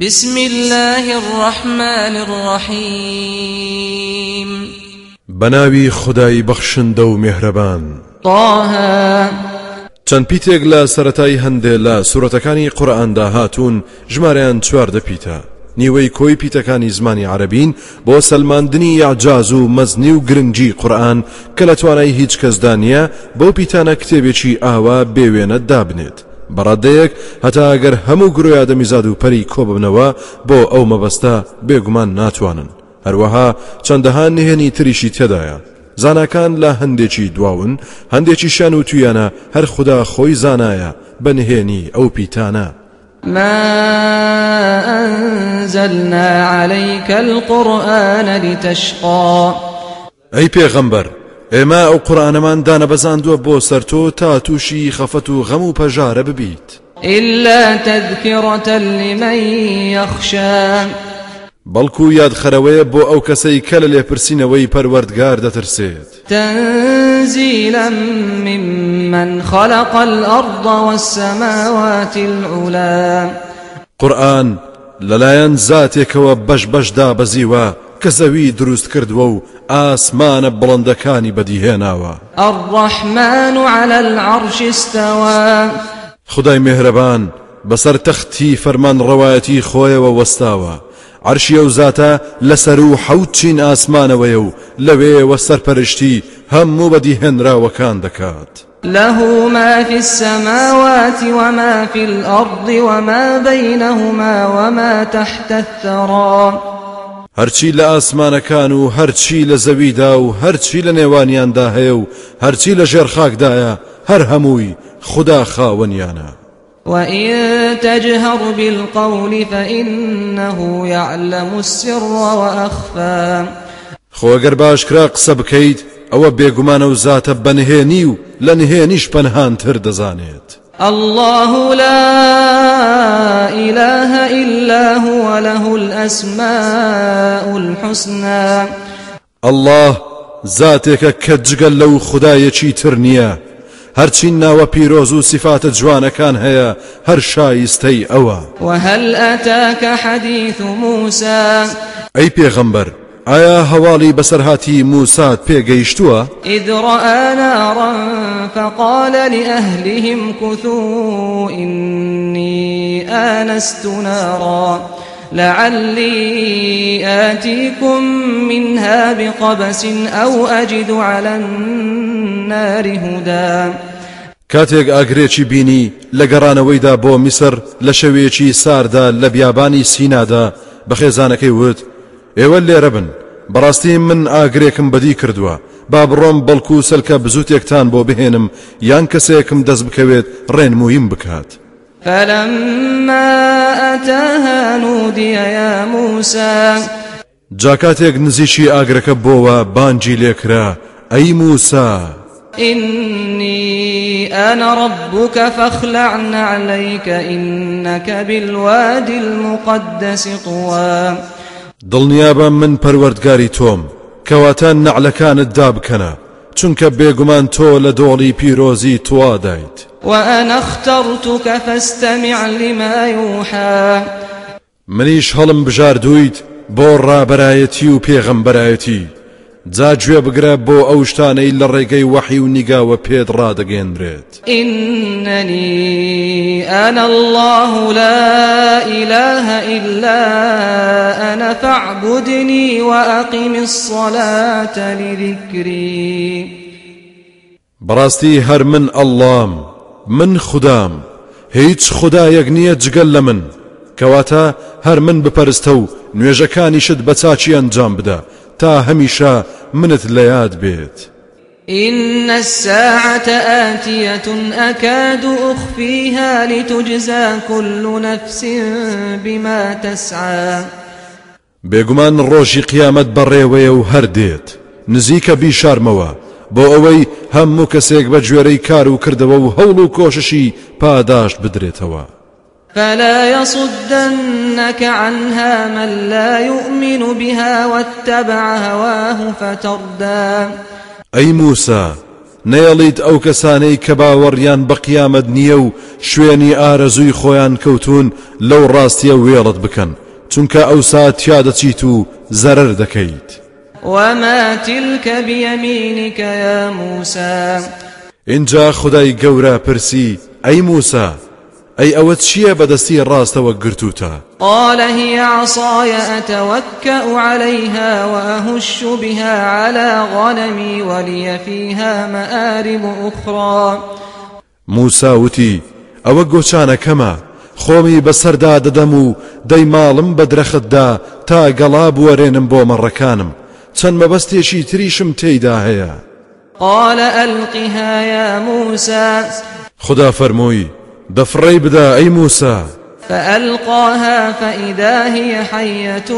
بسم الله الرحمن الرحيم. بەناوی خودای بەخشندە و میهرەبان. طه. چەند پیتێک لە سەرەتای هەندێ لە سوورەتەکانی قورئاندا هاتوون ژمارەیان چواردە پیتە. نیوەی کۆی پیتەکانی زمانی عەرەبین بۆ سەلماندنی ئیعجاز و مەزنی و گرنگی قورئان کە لە توانای هیچ کەسدا نییە بەو پیتانە کتێبێکی ئاوا بێوێنە دابنێت. بەڕادەیەک هەتا ئەگەر هەموو گرۆی ئادەمیزاد و پەری کۆ ببنەوە بۆ ئەو مەبەستە بێگومان ناتوانن. هەروەها چەندەها نهێنی تریشی تێدایە زاناکان لە هەندێکی دواون هەندێکی شیان وتوویانە هەر خودا خۆی زانایە بەنهێنی ئەو پیتانە. ما أنزلنا عليك القرآن لتشقى ئەی پێغەمبەر ئێمە ئەو قورئانەمان دانەبەزاندووە بۆ سەر تۆ تا تووشی خەفەت و غەم و پەژارە ببیت. إلا تذكرة لمن يخشى. بەڵکو یادخەرەوەیە بۆ ئەو کەسەی کە لە لێپرسینەوەی پەروەردگار دەترسێت تنزيلا ممن خلق الأرض والسماوات العلا قورآن لەلایەن زاتێکەوە بەش بەشدا بەزیوە کە زەوی دروست کردووە و ئاسمانە بڵندەکانی بەدیهێناوە. الرحمن على العرش استوى. خدای مهرەبان بەسەر تەختی فەرمان ڕەوایەتی خۆیەوە وەستاوە. عرشی ئەو زاتە لەسەر و حەوت چین ئاسمانەوەیە و لەوێوە سەرپەرشتی هەموو بەدیهێنراوەکان دەکات. له ما في السماوات وما في الأرض وما بينهما وما تحت الثرى. هەرچی لە ئاسمانەکان و هەرچی لە زەویدا و هەرچی لە نێوانیاندا هەیە و هەرچی لە ژێر خاکدایە هەر هەمووی خدا خاوەنیانە. وإن تجهر بالقول فإنه يعلم السر وأخفى. خۆگەر باشکرا قسە بکەیت ئەوە بێگومانە و زاتە بەنهێنی و لە نهێنیش پەنهانتر دەزانێت. الله لا إله إلا هو له الأسماء الحسنى. الله زاتێکە کە جگەل لەو خدایەکی تر نییە هەرچی ناوە پیرۆز و سیفاتە جوانەکان هەیە هەر شایستەی ئەوە وهل أتاك حديث موسى؟ ئەی پێغەمبەر ئایا هەواڵی بەسەرهاتی موسات پێگەیشتووە؟ إذ رأى نارا فقال لأهلهم كثوا إني آنست نارا لعلي آتيكم منها بقبس أو أجد على النار هدى. کاتێک ئاگرێکی بینی لە گەڕانەوەیدا بۆ میسر لە شەوەیەکی ساردا لە بیابانی سینادا بە خێزانەکەی وت ئێوە لێرە بن. بەڕاستی من ئاگرێکم بەدی کردووە. با بڕۆم بەڵکو و سەلکە بزوتێکتان بۆ بهێنم. یان کەسێکم دەست بکەوێت ڕێنمویم بکات. فلما أتاها نودي يا موسى. جاکاتێک نزیکی ئاگرەکە بۆوە بانجی لێکرا. ئەی موسا إني أنا ربك فاخلع عليك إنك بالوادي المقدس طوى. دڵنیابە من پەروەردگاری تۆم کەواتە نەعلەکانت دابکەنە چونکە بێگومان تۆ لە دۆڵی پیرۆزی توادایت لما يوحى. منیش هەڵم بژاردوویت بۆ ڕابەرایەتی و پێغەمبەرایەتی. جا گوێ بگرە بۆ ئەو شتانەی لە ڕێگەی وەحی و نیگاوە پێت إنني أنا الله لا إله إلا أنا فاعبدني وأقم الصلاة لذكري. بەڕاستی هەر من ئەڵام من خوددام هیچ خدایەک نییە جگەل لە من. کەواتە هەر من بپەرستە و نوێژەکانیشت بە چاچی ئەنجام بدە تا هەمیشە منت لە یاد بێت. إن الساعة آتية أكاد أخفيها لتجزى كل نفس بما تسعى. بێگومان ڕۆژی قیامەت بەڕێوەیە و هەر دێت. نزیکە بیشارمەوە. بۆ ئەوەی هەموو کەسێک بە گوێرەی کار و کردەوە و هەوڵ و کۆششی پاداشت بدرێتەوە. فلا يصدنك عنها من لا يؤمن بها واتبع هواه فتردى. ئەی موسا نەیەڵیت ئەو کەسانەی کە باوەڕیان بە قیامەت نییە و شوێنی ئارەزووی خۆیان کەوتون لەو ڕاستیە وێڵت بکەن چونکە ئەو ساتیا دەچیت و زەرەر دەکەیت وما تلك بيمينك يا موسى. اینجا خدای گەورە پرسی ئەی موسا ئەی ئەوە چییە بەدەستی ڕاستەوە گرتوتە قال هي عصاي أتوكأ عليها وأهش بها على غنمي ولي فيها مآرب أخرى. موسا وتی ئەوە گۆچانەکەمە خۆمی بەسەردا دەدەم و دەی ماڵم بە درەختدا تا گەڵا بوەرێنم بۆ مەڕەکانم چەند مەبەستێکی تریشم تێیدا هەیە قال ألقها يا موسى. خدا فەرمووی دەفڕەی بدا ئەی موسا فألقاها فإذا هي حية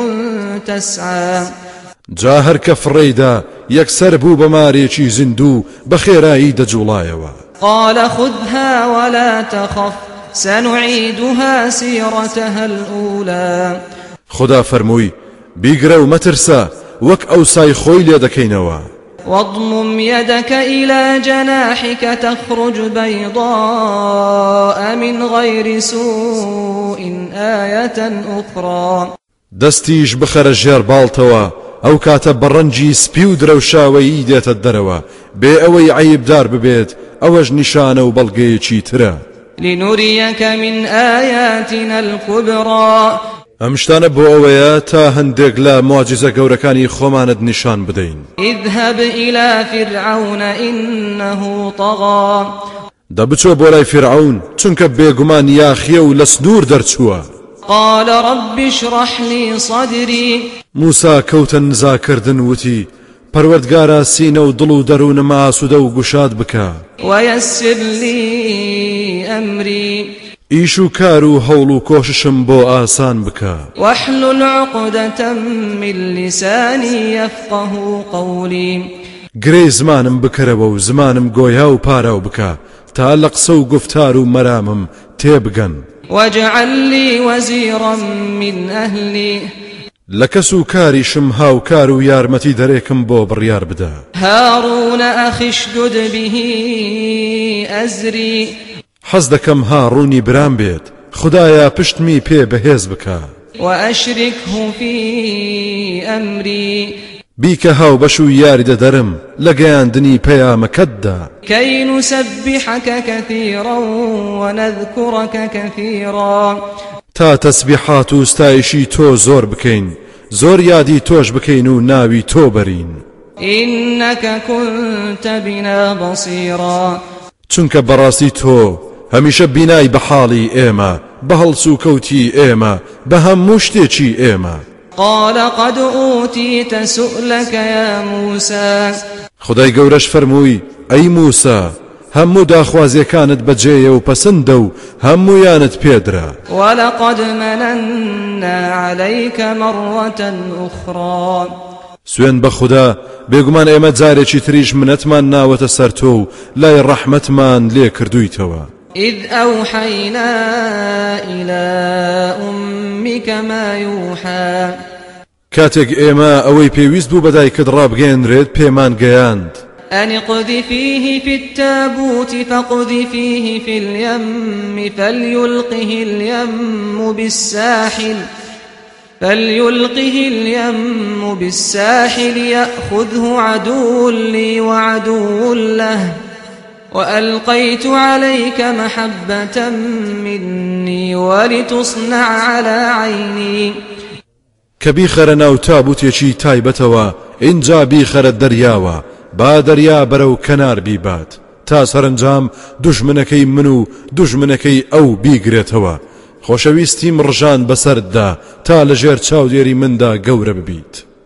تسعى. جا هەر کە فڕێیدا یەکسەر بوو بە مارێکی زیندوو بە خێرایی دەجوڵایەوە قال خذها ولا تخف سنعيدها سيرتها الأولى. خدا فەرمووی بیگرە و مەترسە وەک ئەو سای خۆی لێ دەکەینەوە. واضمم يدك إلى جناحك تخرج بيضاء من غير سوء آية أخرى. دەستیش بخەرە ژێر باڵتەوە ئەو کاتە بەڕەنجی سپی و درەوشاوەیی دێتە دەرەوە. بێ ئەوەی عیبدار ببێت ئەوەش نیشانە و بەڵگەیەکی ترە. لنريك من آياتنا الكبرى. ئەم شتانە بۆ ئەوەیە تا هەندێک لە مواجزە گەورەکانی خۆمانت نیشان بدەین. اذهب إلى فرعون إنه طغى. دەبچۆ بۆ لای فرعون چونکە بێگومان یاخیە و لە سنوور دەرچووە. قال رب اشرح لي صدري. موسا کەوتە نزاکردن وتی پەروەردگارە سینە و دڵ و دەروونم ئاسوودە و گوشاد بکە. ويسر لي أمري. ئیش و کار و هەوڵ و کۆششم بۆ ئاسان بکە واحلل عقدة من لساني يفقه قولي. گرێ زمانم بکەرەوە و زمانم گۆیا و پاراو بکە تا لە قسە و گفتار و مەرامم تێبگەن واجعل لي وزيرا من أهلي. لە کەس و کاریشم هاوکار و یارمەتی دەرێکم بۆ بڕیار بدە هارون أخي اشدد به أزري. حەز دەکەم هاڕوونی برام بێت. خدایە پشتمی پێ بەهێز بکە. وأشركه في أمري. بیکە هاو بەش و یاری دەدەرم. لە گەیاندنی پەیامەکەتدا. كي نسبحك كثيرا ونذكرك كثيرا. تا تەسبیحات و ستایشی تۆ زۆر بکەین. زۆر یادی تۆش بکەین و ناوی تۆ بەرین. إنك كنت بنا بصيرا. چونکە بەڕاستی تۆ هەمیشە بینای بە حاڵی ئێمە بە هەڵس و کەوتی ئێمە بە هەموو شتێکی ئێمە. قال قد أوتيت سؤلك يا موسى. خدای گەورەش فەرمووی ئەی موسا هەموو داخوازیەکانت بەجێیە و پەسەندە و هەموویانت پێدرا. ولقد مننا عليك مرة أخرى. سوێن بە خوددا بێگومان ئێمە جارێکی تریش منەتمان ناوەتە سەر تۆ و لای ڕەحمەتمان لێ کردویتەوە. إذ أوحينا إلى أمك ما يوحى. کاتێک ئێمە ئەوەی پێویست بوو بەدایکت ڕابگەێنرێت پێمان گەیاند. أن اقذفيه في التابوت فاقذفيه في اليم فليلقه اليم بالساحل فليلقه اليم بالساحل يأخذه عدو لي وعدو له. وألقيت عليك محبة مني ولتصنع على عيني. کە بیخەرە ناو تابوتێکی تایبەتەوە اینجا بیخەرە دەریاوە با دەریا بەرەو کەنار بیبات تا سەرنجام دوژمنەکەی من و دوژمنەکەی ئەو بیگرێتەوە خۆشەویستیم ڕژان بەسەردا تا لە ژێر چاودێری مندا گەورە ببیت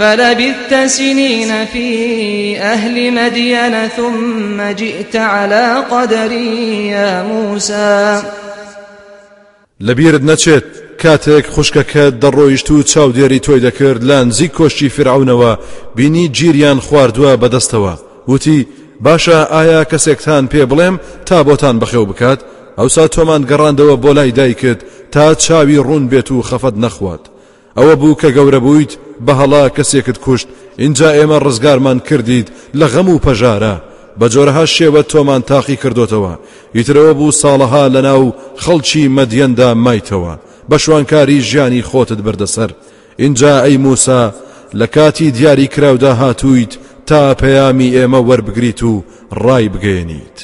فلبثت سنين في أهل مدين ثم جئت على قدر يا موسى. لەبیرت نەچێت کاتێک خوشکەکە دەڕۆیشت و چاودێری تۆی دەکرد لە نزیک کۆشتی فرعونەوە بینی گیریان خواردووە بەدەستەوە. وتی باشە ئایا کەسێکتان پێ بڵێم تا بۆتان بەخێو بکات؟ ئەوسا تۆمان گەڕاندەوە بۆ لای دایکت تا چاوی ڕوون بێت و خەفەت نەخوات. ئەوە بوو کە گەورە بوویت بە هەڵا کەسێکت کوشت. اینجا ئێمە ڕزگارمان کردید لە غەم و پەژارە. بە جۆرەها شێوە تۆمان تاقی کردوتەوە. ئیترەوە بوو ساڵەها لەناو خەڵکی مەدیەندا مایتەوە. بە شوانکاری ژیانی خۆتت بردەسەر اینجا ئەی موسا لە کاتی دیاری کراودا هاتوویت تا پەیامی ئێمە وەربگریت و ڕای بگەێنیت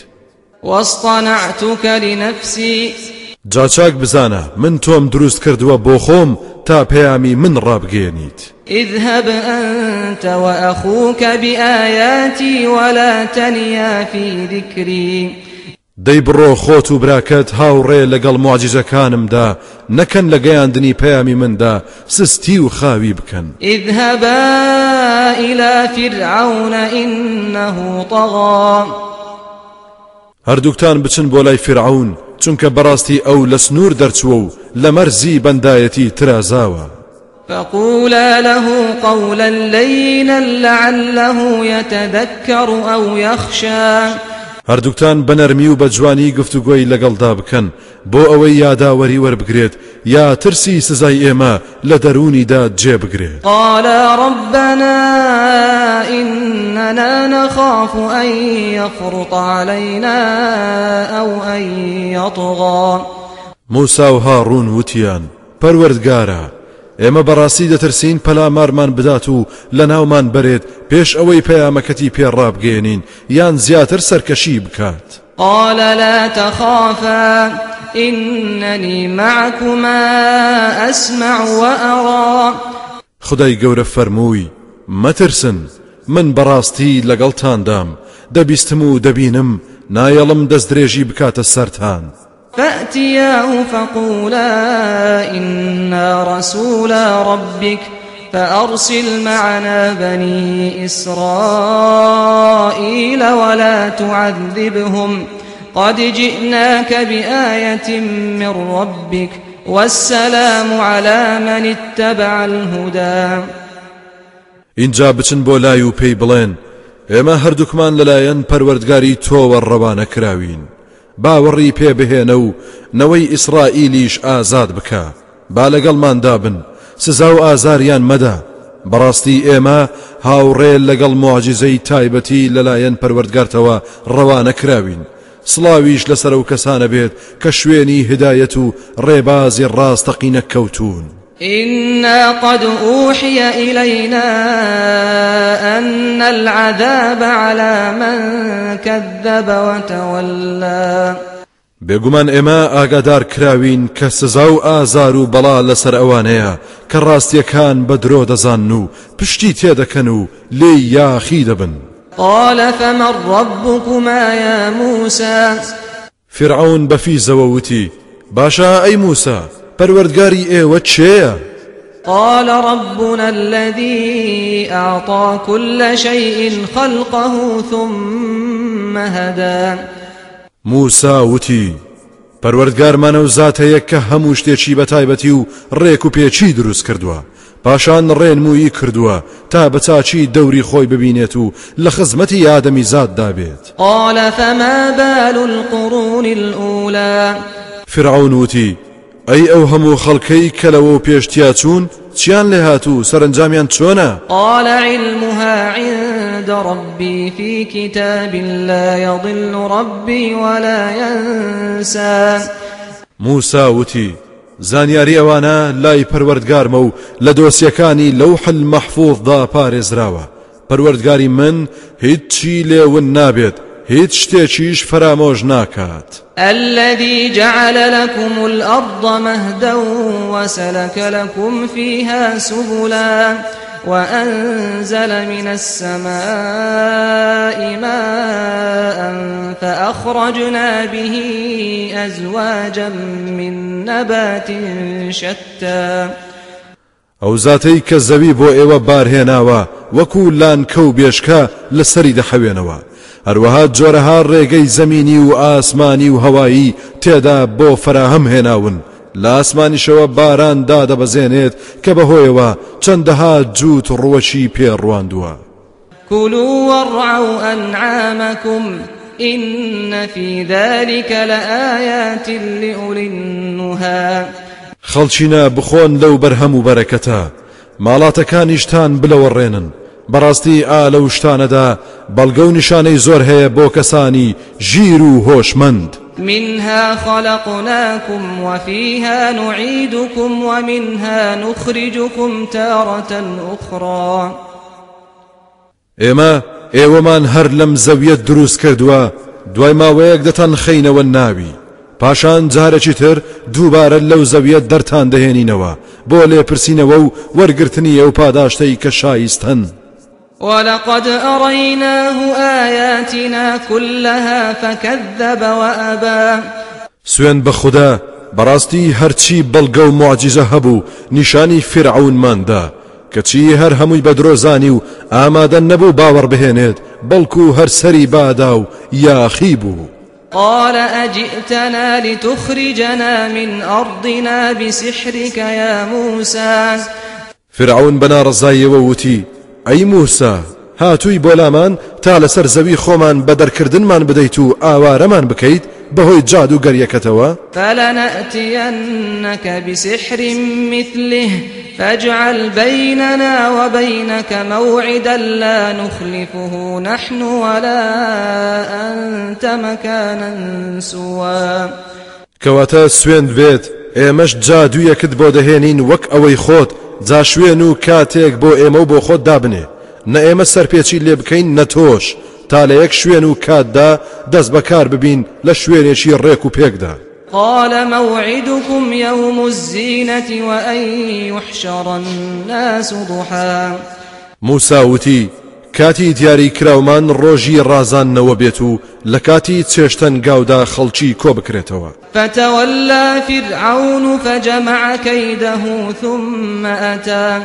واصطنعتك لنفسي جاچاک بزانە من تۆم دروست کردووە بۆ خۆم تا پەیامی من ڕابگەێنیت اذهب أنت وأخوك بآياتي ولا تنيا في ذكري. دەی بڕۆ خۆت و براکەت هاوڕێ لەگەڵ معجزەکانمدا نەکەن لە گەیاندنی پەیامی مندا سستی و خاوی بکەن. اذهبا إلى فرعون إنه طغى. هەردووکتان بچن بۆ لای فرعون چونکە بەڕاستی ئەو لە سنوور مەرزی بەندایەتی ترازاوە. فقولا له قولا لينا لعله يتذكر أو يخشى هەردووکتان بەنەرمی و بە جوانی گفتوگۆی لەگەڵدا بکەن. بۆ ئەوەی یاداوەری وەربگرێت یا ترسی سزای ئێمە لە دەرونیدا جێبگرێت. قال ربنا إننا نخاف أن يفرط علينا أو أن يطغى. موسا و هاڕون وتیان پەروەردگارە ئێمە بەڕاستی دەترسین پەلامارمان بدات و لە ناومان بەرێت پێش ئەوەی پەیامەکەتی پێڕابگەێنین یان زیاتر سەرکەشی بکات. قال لا تخافا إنني معكما أسمع وأرى. خدای گەورە فەرمووی مەترسن من بەڕاستی لەگەڵتاندام دەبیستم و دەبینم نایەڵم دەست درێژی بکاتە سەران فأتياه فقولا إنا رسولا ربك فأرسل معنا بني إسرائيل ولا تعذبهم قد جئناك بآية من ربك والسلام على من اتبع الهدى. اینجا بچن بۆ لای و پێی بڵێن ئێمە هەردووکمان لەلایەن پەروەردگاری تۆوە ڕەوانە باوەڕی پێ بهێنە و نەوەی ئیسرائیلیش ئازاد بکە. با لەگەڵماندا بن سزا و ئازاریان مەدا. بەڕاستی ئێمە هاوڕێ لەگەڵ معجززەی تایبەتی لەلایەن پەروەردگارتەوە ڕەوانە کراوین. سڵاویش لەسەر و کەسانە بێت کە شوێنی هدایەت و ڕێبازی ڕاستەقینە کەوتون إنا قد أوحي إلينا أن العذاب على من كذب وتولى. بێگومان ئێمە ئاگادار کراوین کە سزا و ئازار و بەڵا لەسەر ئەوانەیە کە ڕاستیەکان بە درۆ دەزان و پشتی تێدەکەن و لێی یاخی دەبن. قال فمن ربكما يا موسى؟ فرعون بەفیزەوە وتی باشە ئەی موسا پەروەردگاری ئێوە چێە؟ قال ربنا الذي أعطى كل شيء خلقه ثم هدى. موسا وتی پەروەردگارمانە و زاتەیە کە هەموو شتێکی بە تایبەتی و ڕێک و پێچی دروست کردووە. پاشان ڕێنمویی کردووە تا بەچچی دەوری خۆی ببینێت و لە خزمەتی ئادەمی زاد دابێت. قال فما بال القرون الأولى؟ فرعون وتی ئەی ئەو هەموو خەڵکەی کەلەوە و پێشتیا چوون چیان لێ هاتوو سەرنجامیان چۆنە قال علمها عند ربي في كتاب لا يضل ربي ولا ينسى. موسا وتی زانیاری ئەوانە لای پەروەردگارمە و لە دۆسیەکانی لەو حل مەحفوظدا پارێزراوە پەروەردگاری من هیچی لێون نابێت هیچ شتێکیش فرامۆژ ناکات. الذي جعل لكم الأرض مهدا وسلك لكم فيها سبلا وأنزل من السماء ماء فأخرجنا به أزواجا من نبات شتى. ئەو زاتەی کە زەوی بۆ ئێوە بارهێناوە وەکو لأن کەو بێشکە لەسەری دەحەوێنەوە هەروەها جۆرەها ڕێگەی زەمینی و ئاسمانی و هەوایی تێدا بۆ فراهەم هێناون. لە ئاسمانیشەوە باران دادەبەزێنێت کە بەهۆیەوە چەندەها جووت ڕوەشی پێڕواندووە. كلوا وارعوا أنعامكم إن في ذلك لآيات لأولي النهى. خەڵچینە بخۆن لەو بەرهەم و بەرەکەتە. ماڵاتەکانیشتان بلەوەڕێنن. بەڕاستی ئا لەو شتانەدا بەڵگە و نیشانەی زۆر هەیە بۆ کەسانی ژیر و هۆشمەند. منها خلقناكم وفيها نعيدكم ومنها نخرجكم تارة أخرى. ئێمە ئێوەمان هەر لەم زەویەت دروست کردووە دوای ماوەیەک دەتان خەینەوە ناوی. پاشان جارێکی تر دووبارە لەو زەویەت دەرتان دەهێنینەوە بۆ لێپرسینەوە و وەرگرتنی ئەو پاداشتەی کە شایستن. ولقد أريناه آياتنا كلها فكذب وأبى. سوێن بە خوددا بەڕاستی هەرچی بەڵگە و معجززە هەبوو نیشانی فرعونماندا کەچی هەر هەمووی بە درۆزانی و ئامادە نەبوو باوەڕ بهێنێت بەڵکو هەر سەری بادا و یاخی بوو. قال أجئتنا لتخرجنا من أرضنا بسحرك يا موسى. فرعون بنا ڕزایەوە وتی ئەی موسا هاتووی بۆ لامان تا لەسەر زەوی خۆمان بە دەرکردنمان بدەیت و ئاوارەمان بکەیت بەهۆی جاد و گەریەکەتەوە فلنأتينك بسحر مثله فاجعل بيننا وبينك موعدا لا نخلفه نحن ولا أنت مكانا سوا کەواتە سوێن بێت ئێمەش جادوویەکت بۆ دەهێنین وەک ئەوەی خۆت جا شوێن و کاتێک بۆ ئێمە و بۆ خۆت دابنێ. نە ئێمە سەرپێچی لێ بکەین نەتۆش تا لە یەک شوێن و کاتدا دەست بەکار ببین لە شوێنێکی ڕێک و پێکدا. قال موعدكم يوم الزينة وأن يحشر الناس ضحى. موسى وتی کاتی دیاری کراومان ڕۆژی ڕازانەوە بێت و لە کاتی چێشتن گاودا خەڵکی کۆ بکرێتەوە. فتولى فرعون فجمع كيده ثم أتى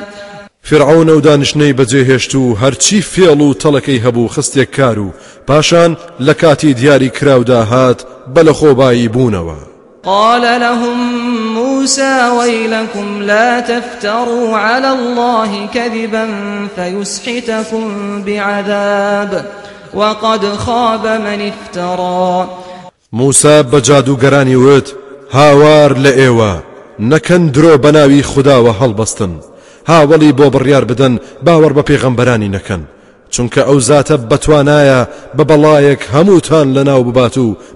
فرعون و دانشنەی بەجێهێشت و هەرچی فێڵ و تەڵەکەی هەبوو خستێک کار و پاشان لە کاتی دیاری کراودا هات بە لە خۆبایی بوونەوە. قال لهم موسى ويلكم لا تفتروا على الله كذبا فيسحتكم بعذاب وقد خاب من افترى. موسى بجادو گەرانی وت هاوار لە ئێوە. نەکەن درۆ بەناوی خودداوە هەڵبەستن. هاوڵی بۆ بڕیار بدەن باوەڕ بە پێغەمبەرانی نەکەن. چونکە ئەو زاتە بەتوانایە بە بەڵایەک هەمووتان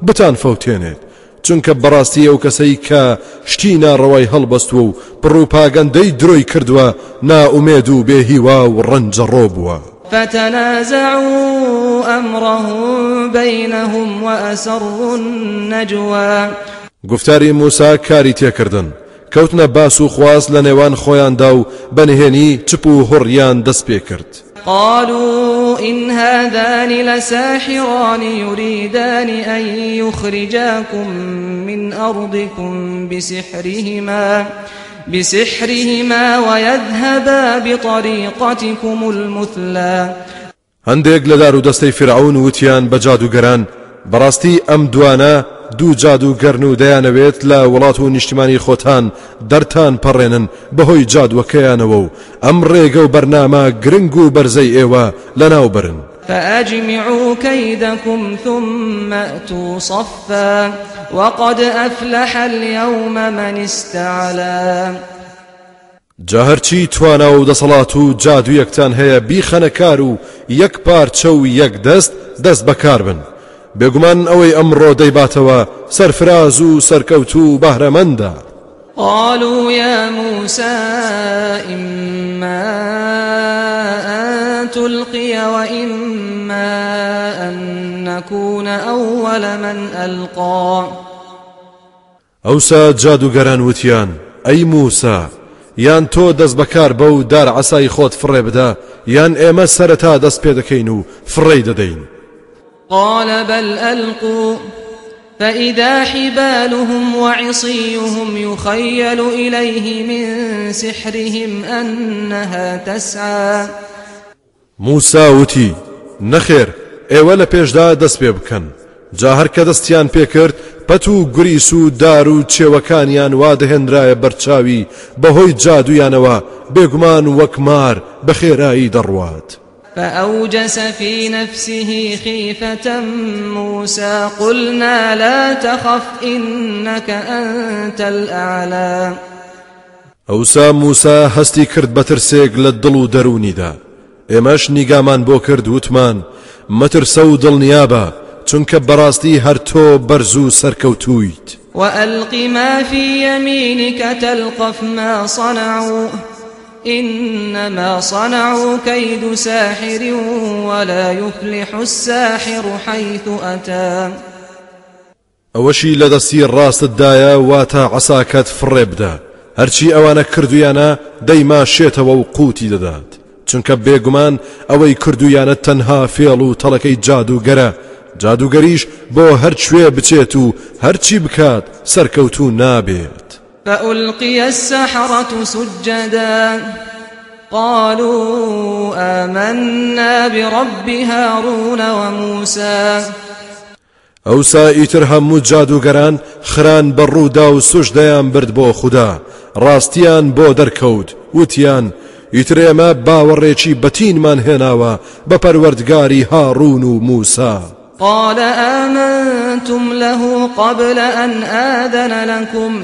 بتان فەوتێنێت. چونکە بەڕاستی ئەو کەسەی کە شتی ناڕەوای هەڵبەستوە و پڕووپاگەندەی درۆی کردووە ناومێد و بێهیوا و ڕەنجەڕۆ بووە فتنازعوا أمرهم بينهم وأسروا النجوى. گفتاری موسا کاری تێکردن. کەوتنە باس و خواست لە نێوان خۆیاندا و بەنهێنی چپ و هڕیان دەست پێ کرد. قالوا إن هذان لساحران يريدان أن يخرجاكم من أرضكم بسحرهما بسحرهما ويذهبا بطريقتكم المثلى. هەندێک لە دەستەی فرعون وتیان بە جادوگەران بەڕاستی ئەم دوانە دوو جادو گەرن و دەیانەوێت لە وڵات و نیشتیمانی خۆتان دەرتان پەڕێنن بەهۆی جادوەکەیانەوە و ئەم ڕێگە و بەرنامە گرنگ و بەرزەی ئێوە لەناو برن فأجمعوا كيدكم ثم أتوا صفا وقد أفلح اليوم من استعلا جاهرچی توانا و دەسەڵات و جادوویەکتان هەیە بیخەنە کار و یەک پارچە و یەک دەست دەست بەکار بن. بێگومان ئەوەی ئەمڕۆ دەیباتەوە سەرفراز و سەرکەوت و بەهرەمەندە قالوا يا موسى إما أن تلقي وإما أن نكون أول من ألقى. ئەوسا جادوگەران وتیان ئەی موسا یان تۆ دەست بەکار بە و دار عسای خۆت فڕێ بدە یان ئێمە سەرەتا دەست پێ دەکەین و فڕێ دەدەین. قال بل ألقوا. فإذا حبالهم وعصيهم يخيل إليه من سحرهم أنها تسعى. موسى وتی نەخێر ئێوە لە پێشدا دەست پێ بکەن. جا هەر کە دەستیان پێکرد پەت و گریس و دار و چێوەکانیان وا دەهێنرایە بەرچاوی بەهۆی جادویانەوە بێگومان وەکمار بە خێرایی. فأوجس في نفسه خيفة موسى قلنا لا تخف إنك أنت الأعلى. ئەوسا موسا هەستی کرد بەترسێک لە دڵ و دەرونیدا ئێمەش نیگامان بۆ کرد وتمان. مەترسە و دڵنیابە چونکە بەڕاستی هەر تۆ بەرز و سەرکەوتویت. وألق ما في يمينك تلقف ما صنعوا. إنما صنعوا كيد ساحر ولا يفلح الساحر حيث أتى. ئەوەشی لە دەستی ڕاستتدایە واتە عساکەت فڕێ بدە هەرچی ئەوانە کردویانە دەیما شێتەوە و قوتی دەدات چونکە بێگومان ئەوەی کردویانە تەنها فێڵ و تەڵەکەی جادوگەرە جادوگەریش بۆ کوێ بچێت و هەرچی بکات سەرکەوتو نابێت فألقي السحرة سجدا. قالوا آمنا برب هارون وموسى. ئەوسا ئیتر هەموو جادوگەران خران بەڕوودا و سوشدەیان برد بۆ خوددا ڕاستیان بۆ دەرکەوت وتیان ئیتر ئێمە باوەڕێکی بەتینمان هێناوە بە پەروەردگاری هاڕون و موسا. قال آمنتم له قبل أن آذن لكم.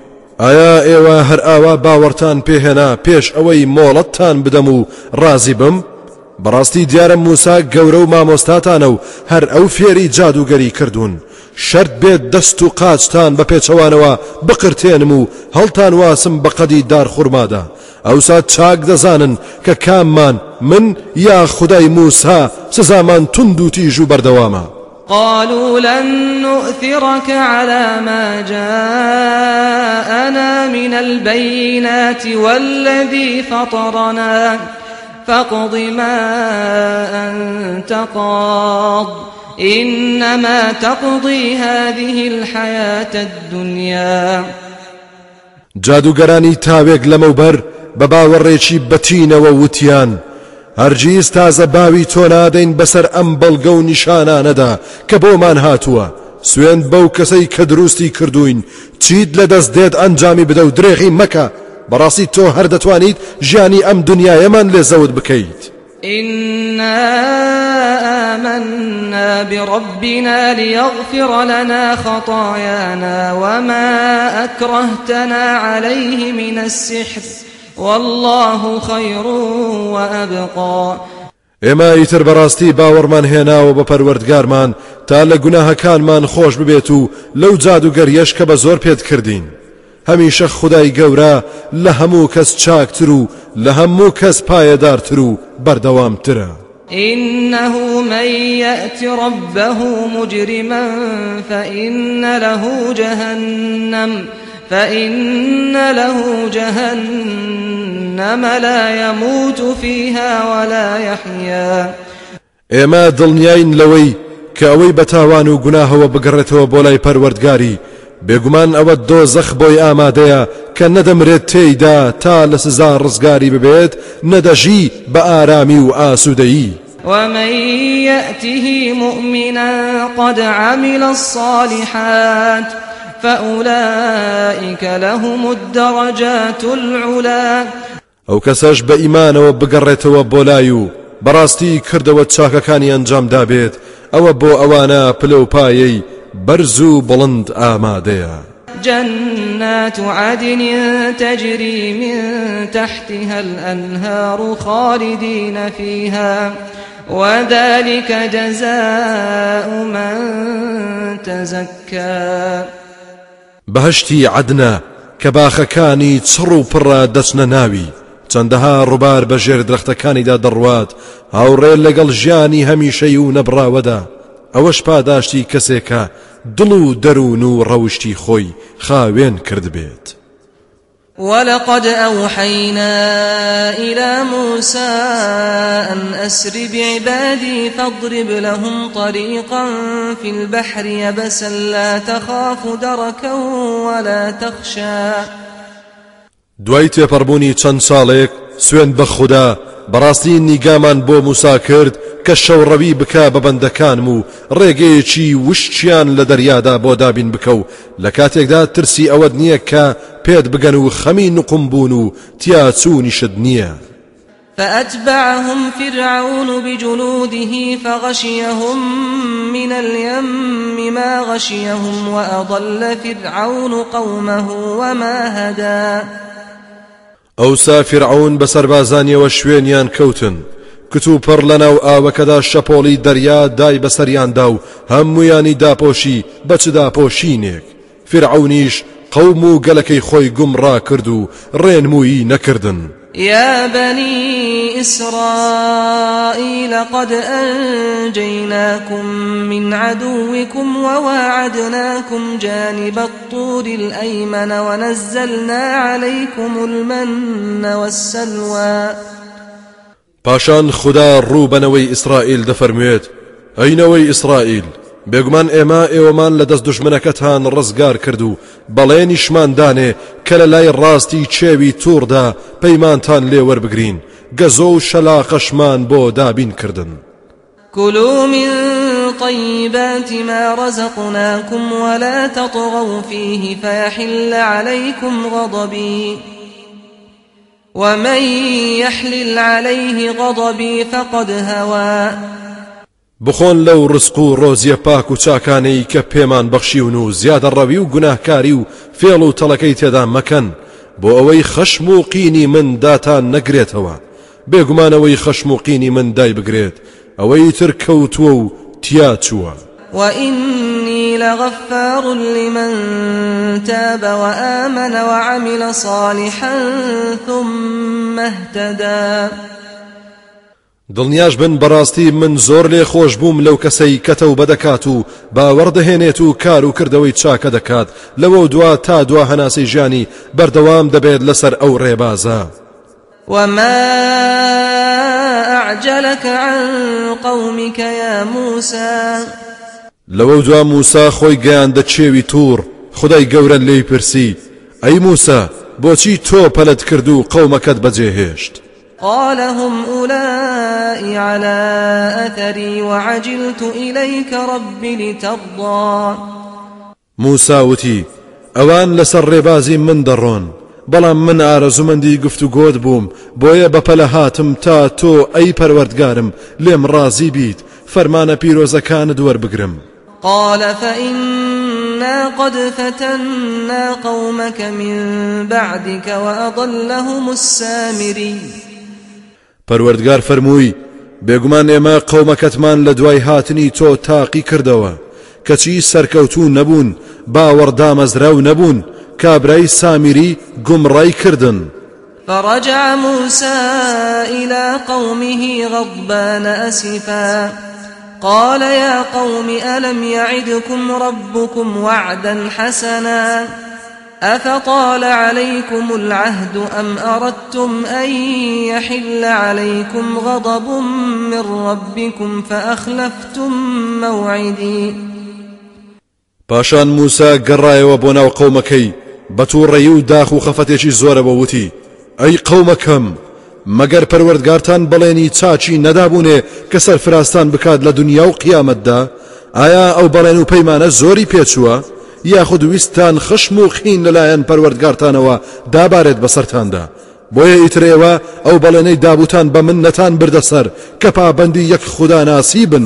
ئایا ئێوە هەر ئاوا باوەڕتان پێهێنا پێش ئەوەی مۆڵەتتان بدەم و ڕازی بم؟ بەڕاستی دیارە موسا گەورە و مامۆستاتانە و هەر ئەو فێری جادوگەری کردوون. شرت بێت دەست و قاچتان بە پێچەوانەوە بقرتێنم و هەڵتان واسم بە قەدی دارخورمادا. ئەوسا چاک دەزانن کە کاممان من یا خدای موسا سزامان تونند و تیژ و بەردەوامە قالوا لن نؤثرك على ما جاءنا من البينات والذي فطرنا. فاقض ما أنت قاض. إنما تقضي هذه الحياة الدنيا. جادوگەرانی تاوێک لەمەوبەر بە باوەڕێکی بەتینەوە وتیان. هەرگیز تازە باوی تۆ نادەین بەسەر ئەم بەڵگە و نیشانانەدا کە بۆمان هاتووە. سوێن بەو کەسەی کە دروستی کردوین چیت لە دەست دێت ئەنجامی بدە و درێغی مەکە. بەڕاستی تۆ هەر دەتوانیت ژیانی ئەم دنیاەمان لێ إنا آمنا بربنا ليغفر لنا خطايانا وما أكرهتنا عليه من السحر. والله خير وأبقى. ئێمە ئیتر بەڕاستی باوەڕمان هێناوە بە پەروەردگارمان تا لە گوناهەکانمان خۆش ببێت و لەو جادوگەریەش کە بە زۆر پێت کردین. هەمیشە خدای گەورە لە هەموو کەس چاکتر و لە هەموو کەس پایەدارتر و بەردەوامترە. إنه من يأت ربه مجرما فإن له جهنم. فإن له جهنم لا يموت فيها ولا يحيا. ئێمە دڵنیاین لەوەی کە ئەوەی بەتاوان و گوناهەوە بگەڕێتەوە بۆ لای پەروەردگاری بێگومان ئەوە دۆزەخ بۆی ئامادەیە کە نەدەمرێت تێیدا تا لە سزا ڕزگاری ببێت نەدەژی بە ئارامی و ئاسوودەیی ومن يأته مؤمنا قد عمل الصالحات فأولئك لهم الدرجات العلا. ئەو کەسەش بە ئیمانەوە بگەڕێتەوە بۆ لای و بەڕاستی کردەوە چاکەکانی ئەنجام دابێت ئەوە بۆ ئەوانە پلەپایەی بەرز و بڵند ئامادەیە جنات عدن تجري من تحتها الأنهار خالدين فيها وذلك جزاء من تزكى. بەهشتی عدنە کە باخەکانی چڕ و پڕە دەچنە ناوی چەندەها ڕووبار بە ژێر درەختەکانیدا دەڕوات هاوڕێ لەگەڵ ژیانی هەمیشەی و نەبراوەدا ئەوەش پاداشتی کەسێکە دڵ و دەروون و ڕەوشی خۆی خاوێن کرد بێت. ولقد أوحينا إلى موسى أن أسر بعبادي فاضرب لهم طريقا في البحر يبسا لا تخاف دركا ولا تخشى. دوای تێپەڕبوونی چەند ساڵێک سوێن بە خوددا بەڕاستی نیگامان بۆ موسا کرد کە شەوڕەوی بکە بە بەندەکانم و ڕێگەیەکی وشتیان لە دەریادا بۆ دابین بکە و لە کاتێکدا ترسی ئەوەت نییە کە پێت بگەن و خەمی نقم بوون و تیا چوونیشت نییە فأتبعهم فرعون بجنوده فغشيهم من اليم ما غشيهم وأضل فرعون قومه وما هدى. ئەوسا فرعون بەسەربازانیەوە شوێنیان کەوتن کتو پڕ لەناو ئاوەکەدا شەپۆڵی دەریا دای بەسەریاندا و هەمویانی داپۆشی بەچ داپۆشینێک فرعونیش قوم و گەلەکەی خۆی گومڕا کرد و ڕێنمویی نەکردن يا بني إسرائيل قد أنجيناكم من عدوكم وواعدناكم جانب الطور الأيمن ونزلنا عليكم المن والسلوى پاشان خدا ڕوو بنەوەی ئیسرائیل دەفەرموێت ئەینەوەی ئیسرائیل بێگومان ئێمە ئێوەمان لە دەست دژمنەکەتان ڕزگار کرد و بەڵێنیشماندانێ کە لە لای ڕاستی چێوی تووردا پەیمانتان لێوەربگرین گەزۆ و شەلاقەشمان بۆ دابین کردن. كلوا من طيبات ما رزقناكم ولا تطغوا فيه فيحل عليكم غضبي ومن يحلل عليه غضبي فقد هوى بخۆن لەو ڕسق و ڕۆزیە پاک و چاکانەی کە پێمان بەخشیون و زیادە ڕەوی و گوناهکاری و فێڵ و تەڵەکەی تێدا مەکەن بۆ ئەوەی خەشم و قینی من داتان نەگرێتەوە. بێگومانەوەی خەشم و قینی من دای بگرێت ئەوەی تر کەوتووە و تیا چووە. وإني لغفار لمن تاب وآمن وعمل صالحا ثم اهتدى. دڵنیاش بن بەڕاستی من زۆر لێ خۆش بووم لەو کەسەی کەتەو بەدەکات و باوەڕدەهێنێت و کار و کردەوەی چاکە دەکات. لەوە دوا تا دوا هەناسەی ژیانی بەردەوام دەبێت لەسەر ئەو ڕێبازە. وما أعجلك عن قومك يا موسى؟ لەوە دوا موسا خۆی گەیاندە چێوی توور خدای گەورە لێی پرسی. ئەی موسا بۆچی تۆ پەلت کرد و قەومەکەت بەجێهێشت؟ قال هم أولئي على أثري وعجلت إليك رب لترضى. موسا وتی ئەوان لەسەر ڕێبازی من دەڕۆن. بەڵام من ئارەزومەندی گفت و گۆت بووم. بۆیە بەپەلە هاتم تا تۆ ئەی پەروەردگارم لێم ڕازی بیت. فەرمانە پیرۆزەکانت وەربگرم. قال فإنا قد فتنا قومك من بعدك وأضلهم السامري. پەروەردگار فەرمووی بێگومان ئێمە قەومەکەتمان لە دوای هاتنی تۆ تاقی کردەوە. کەچی سەرکەوتو نەبوون باوەڕدامەزراو نەبوون کابرای سامیری گومڕای کردن. فرجع موسى إلى قومه غضبان أسفا. قال يا قوم ألم يعدكم ربكم وعدا حسنا أفطال عليكم العهد أم أردتم أن يحل عليكم غضب من ربكم فأخلفتم موعدي پاشان موسا گەڕایەوە بۆ ناو قەومەکەی بە تووڕێی و داخ و خەفەتێکی زۆرەوە وتی ئەی قەومەکەم مەگەر پەروەردگارتان بەڵێنی چاچی نەدابوونێ کە سەرفراستان بکات لە دنیا و قیامەتدا ئایا ئەو بەڵێن و پەیمانە زۆری پێچووە؟ یاخود ویستان خشم و خین لەلایەن پەروەردگارتانەوە دابارێت بەسەرتاندا. بۆیە ئیترێوە ئەو بەڵێنەی دابوتان بە من نەتان بردەسەر کە پابندی یەک خوددا ناسی بن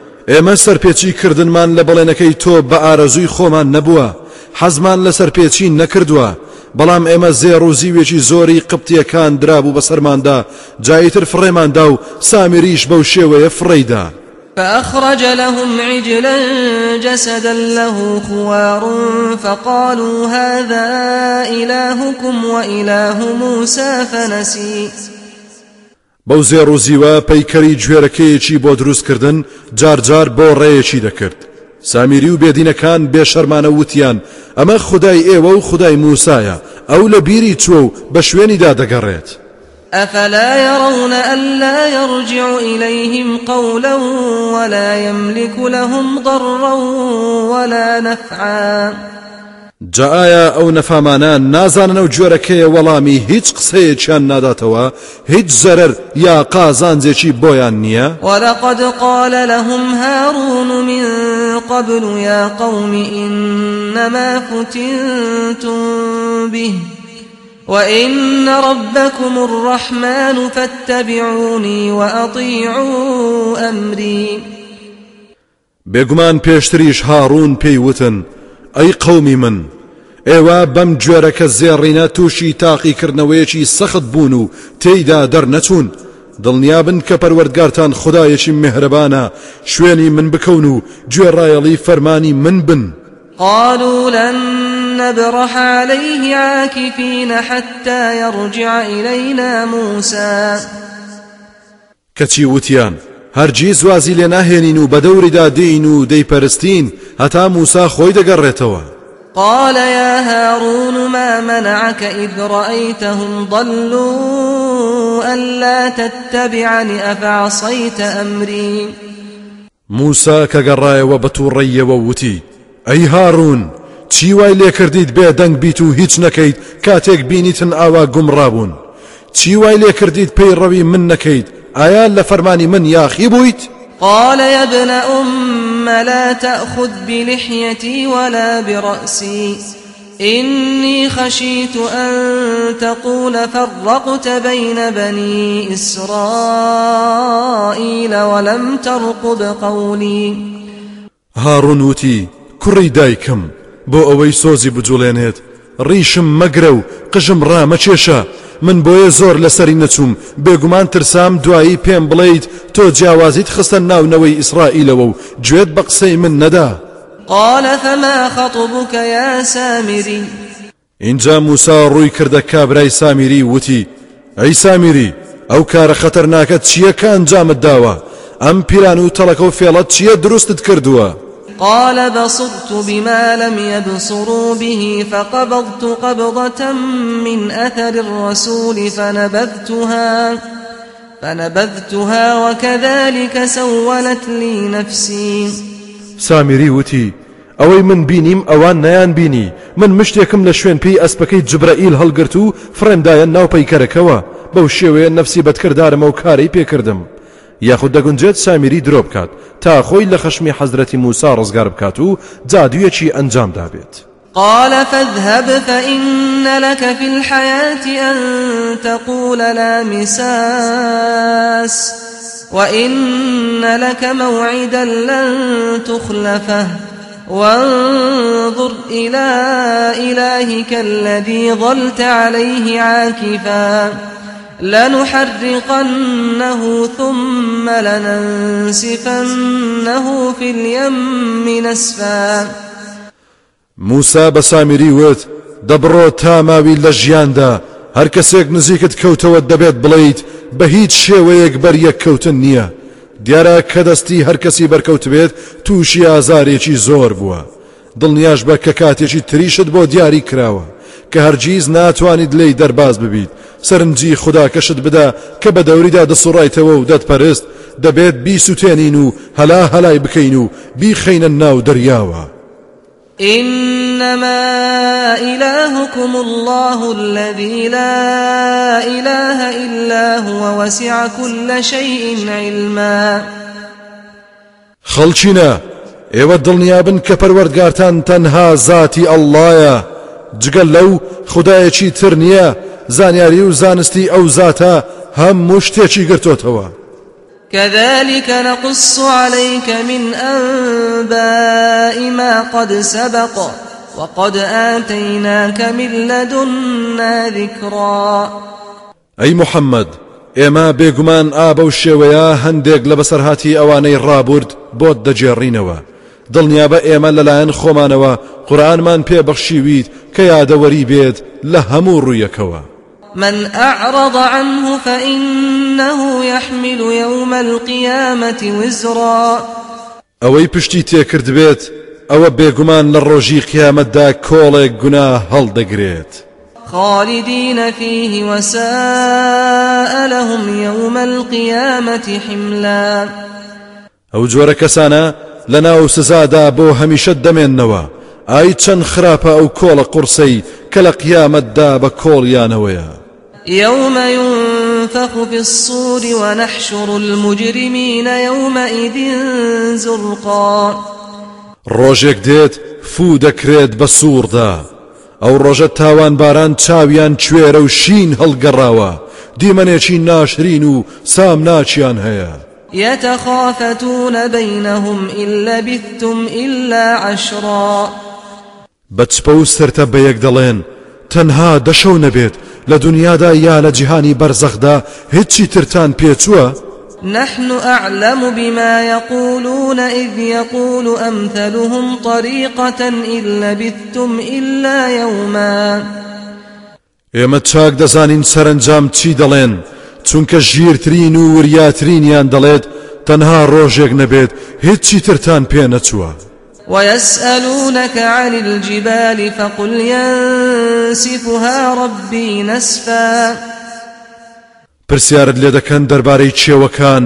ئێمە سەرپێچی کردنمان لە بەڵێنەکەی تۆ بە ئارەزووی خۆمان نەبووە. حەزمان لە سەرپێچی نەکردووە. بەڵام ئێمە زێڕ و زیوێکی زۆری قبتیەکان درابوو بەسەرماندا جاییتر فڕێماندا و سامیریش بەو شێوەیە فڕێیدا فأخرج لهم عجلا جسدا له خوار فقالوا هذا إلهكم وإله موسى فنسي. بەو زێڕ و زیوە پەیکەری گوێرەکەیەکی بۆ دروستکردن جارجار بۆ ڕێیەکی دەکرد. سامیری و بێدینەکان بێشەرمانە وتیان. ئەمە خدای ئێوە و خدای موسایە. ئەو لە بیری چوە و بە شوێنیدا دەگەڕێت. أفلا يرون ألا يرجع إليهم قولا ولا يملك لهم ضرا ولا نفعا. جا ئایا ئەو نەفامانان نازانن ئەو جۆرەکەیە وەڵامی هیچ قسەیەکیان ناداتەوە هیچ زەرەر یا قازانجێکی بۆیان نییە؟ ولقد قال لهم هارون من قبل يا قوم إنما فتنتم به وإن ربكم الرحمن فاتبعوني وأطيعوا أمري بێگومان پێشتریش هاڕون پێیوتن ئەی قەومی من؟ ئێوە بەم جۆرەکە زێڕینە تووشی تاقیکردنەوەیەکی سەخت بوون و تێیدا دەرنەچوون دڵنیابن کە پەروەردگارتان خدایەکی مهرەبانە شوێنی من بکەون و گوێڕایەڵی فەرمانی من بن. قالوا لن نبرح عليه عاكفين حتى يرجع إلينا موسى. کەچی وتیان هەرگیز وازی لێ ناهێنین و بە دەوریدا دێین و دەیپەرستین هەتا موسا خۆی دەگەڕێتەوە. قال يا هارون ما منعك إذ رأيتهم ضلوا ألا تتبعني أفعصيت أمري؟ گەڕایەوە بە تووڕێیەوە وتی ئەی هاڕون چی وای لێ کردیت بێ دەنگ بیت و هیچ نەکەیت؟ کاتێک بینیتن ئاوا گومڕابوون. چی وای لێ کردیت پێی ڕەوی من نەکەیت؟ ئایا لە فەرمانی من یاخی بوویت؟ قال يا ابن أم لا تأخذ بلحيتي ولا برأسي إني خشيت أن تقول فرقت بين بني إسرائيل ولم ترقب قولي هارون وتی کوڕی دایکم بۆ ئەوەی سۆزی بجوڵێنێت ڕیشم مەگرە و قژم ڕامەچێشە من بۆیە زۆر لەسەری نەچوم بێگومان ترسام دوایی پێم بڵیت تۆ جیاوازیت خستە ناونەوەی ئیسرائیلەوە و گوێت بە قسەی من نەدا. قال فما خطبك يا سامري؟ اینجا موسا ڕووی کردە کابرای سامیری وتی ئەی سامیری ئەو کارە خەتەرناکە چییە کە ئەنجامت داوە؟ ئەم پیران و تەڵەکە و فێڵەت چییە دروستت کردووە؟ قال بصرت بما لم يبصروا به فقبضت قبضة من أثر الرسول فنبذتها فنبذتها وكذلك سولت لي نفسي. سامیری وتی ئەوەی من بینیم ئەوان نەیان بینی من مشتێکم لە شوێن پێی ئەسپەکەی جبرائیل فرێندایە ناو پەیکەرەکەوە بەو شێوەیە نەفسی بەدکردارمە و پێکردم یاخود دەگونجێت سامیری درۆ بکات تا خۆی لە خەشمی حەزرەتی موسا ڕزگار بکات و جادوویەکی ئەنجام دابێت. قال فاذهب فإن لك في الحياة أن تقول لا مساس وإن لك موعدا لن تخلفه وانظر إلى إلهك الذي ظلت عليه عاكفا. لنحرقنه ثم لننسفنه في اليم نسفا. موسا بە سامیری وت دەبڕۆ تا ماوی لە ژیاندا هەر کەسێک نزیکت کەوتەوە دەبێت بڵیت بە هیچ شێوەیەک بەر یەککەوتن نییە. دیارە کە دەستی هەر کەسی بەرکەوت بێت تووشی ئازارێکی زۆر بووە. دڵنیاش بە کە کاتێکی تریشت بۆ کە هەرگیز ناتوانیت لی دەرباز ببیت. سەرنجی خدا کەشت بدا کە بە دەوریدا دەسوڕایتەوە و دەتپەرست دەبێت بیسووتێنین و هەلا هەلای بکەین و بیخەینە ناو دەریاوە. إنما إلهكم الله الذي لا إله إلا هو وسع كل شيء علما. خەڵچینە ئێوە دڵنیابن کە پەروەردگارتان تەنها زاتی ئەڵلایە جگەل لەو خدایەکی تر نییە زانیاری و زانستی ئەو زاتە هەموو شتێکی گرتوتەوە. كذلك نقص عليك من أنباء ما قد سبق وقد آتيناك من لدنا ذكرا. أي محمد ئێمە بێگومان ئابە و شێوەیە هەندێک لە بەسەرهاتی ئەوانەی ڕابرد بۆت دەجێڕینەوە. دڵنیا بە ئێمە لەلایەن خۆمانەوە. قورآنمان پێبەخشیویت کە یادەوەری بێت لە هەموو ڕوویەکەوە. من أعرض عنه فإنه يحمل يوم القيامة وزرا. ئەوەی پشتی تێکرد بێت ئەوە بێگومان لە ڕۆژی قیامەتدا کۆڵێک گونا هەڵدەگرێت. خالدين فيه وساء لهم يوم القيامة حملا. ئەو جۆرە کەسانە لە ناو سزادا بۆ هەمیشە دەمێننەوە. ئای چەند خراپە ئەو کۆڵە قورسەی کە لە قیامەتدا بە کۆڵیانەوەیە يوم ينفخ في الصور ونحشر المجرمين يومئذ زرقا. ڕۆژێک دێت فو دەکرێت بە سووردا. ئەو ڕۆژە تاوانباران چاویان کوێرە و شین هەڵگەڕاوە. دیمەنێکی ناشرین و سام ناچیان هەیە. يتخافتون بينهم إن لبثتم إلا عشرا. بەچپە و سرتە بە یەک دەڵێن تەنها دەشەو نەبێت لە دنیادا یا لە جیهانی بەرزەخدا هیچی ترتان پێچووە؟ نحن أعلم بما يقولون إذ يقول أمثلهم طريقة إن لبثتم إلا يوما. ئێمە چاک دەزانین سەرنجام چی دەڵێن چونکە ژیرترین و وریاترینیان دەڵێت تەنها ڕۆژێک نەبێت هیچی ترتان پێ نەچووە. ويسألونك عن الجبال فقل ينسفها ربي نسفا. پرسیارت لێ دەکەن دەربارەی چێوەکان